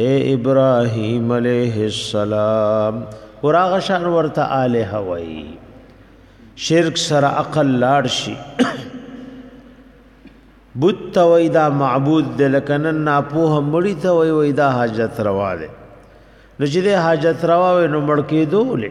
اے ابراهیم علیه السلام وراغه شان ورته الہ وای شرک سره عقل لاړ شي بت ته وای دا معبود د لکنن نه په مړی ته وای وای دا حاجت روا ده نو چې د حاجت روا وای نو مړ کېدو لې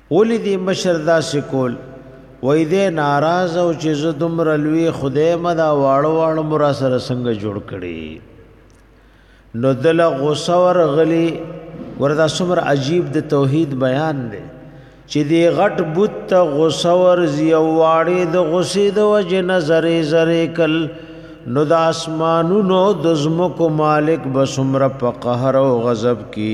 ولی دی مشر داسې کول وای دی ناراض او چې زه دومره لوی خدای مدا واړو واړو مرا سره څنګه جوړ کړي نو دل غوسه ورغلی وردا سمر عجیب د توحید بیان دی چې دی غټ بوت ته غوسه ورزی او واړې د غوسې د وجه نظر زری کل نو د اسمانونو د زمکو مالک بسمر په قهر او غضب کی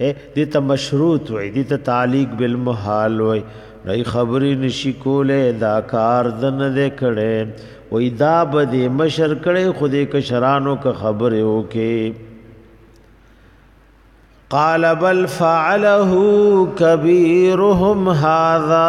دې ته مشروط وای دې ته تعلیق بالمحال وای نه خبرې نشي کولې دا کار دن دې کړي وای دا به دې مشر کړي خو دې کشرانو که خبرې وکي قال بل فعله كبيرهم هذا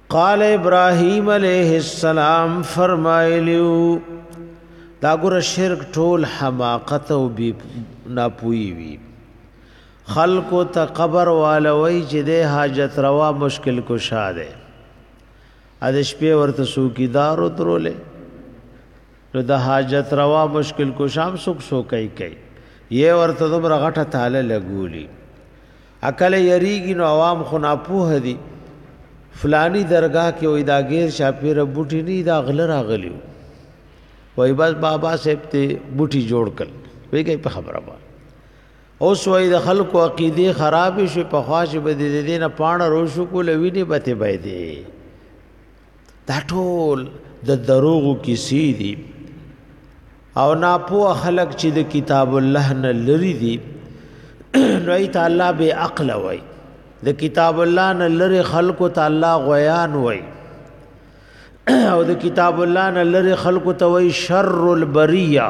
قال ابراهيم عليه السلام فرمایلیو دا ګره شرک ټول حماقت او بی ناپوی وی خلق ته قبر والوي چې د حاجت روا مشکل کشا ده ا د شپې ورته سوکیدار وترولې نو د حاجت روا مشکل کشام سوک سوکای کوي یې ورته دومره غټه تاله لګولي اکله یریږي نو عوام خو ناپوه دي فلانی درگاه کې وای دا غیر شاپیره بوټي نه دا غل راغلی وای بس بابا صاحب ته بوټي جوړ کړ ویګي په خبره با اوس وای د خلکو عقیده خراب شي په خواش به دې دې نه پاڼه روشو کول ویني به ته به دې دا ټول د دروغو کیسې دي او ناپوه خلق چې د کتاب الله نه لري دي نو ای تعالی به عقل وای د کتاب الله نه لري خلق تعالی غیان وای او د کتاب الله نه لري خلق ته وای شر البریه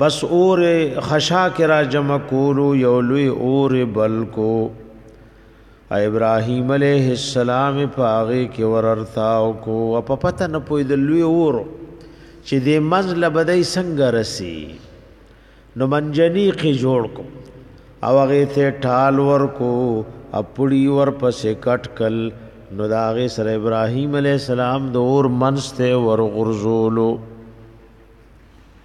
بس اور خشا کې را جمع کولو یو لوی اور بلکو ابراهیم علیه السلام پاغه کې وررتاو کو او په پته نه پوی د لوی اور چې د منځ لبدای څنګه رسی نو منجنی کې جوړ کو او هغه ته ټال ور کو اپړی ور پسې کټکل نو داغه سره ابراهیم علیه السلام د اور منځ ته ور غرزولو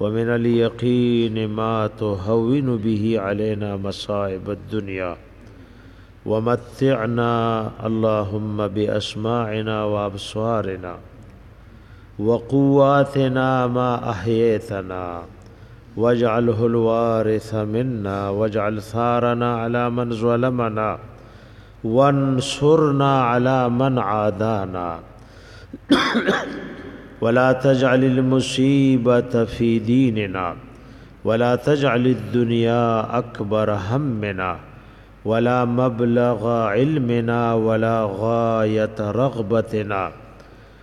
ومن اليقين ما تهون به علينا مصائب الدنيا ومتعنا اللهم بأسماعنا وأبصارنا وقواتنا ما أحييتنا واجعله الوارث منا واجعل ثارنا على من ظلمنا وانصرنا على من عادانا ولا تجعل المصيبة في ديننا ولا تجعل الدنيا أكبر همنا ولا مبلغ علمنا ولا غاية رغبتنا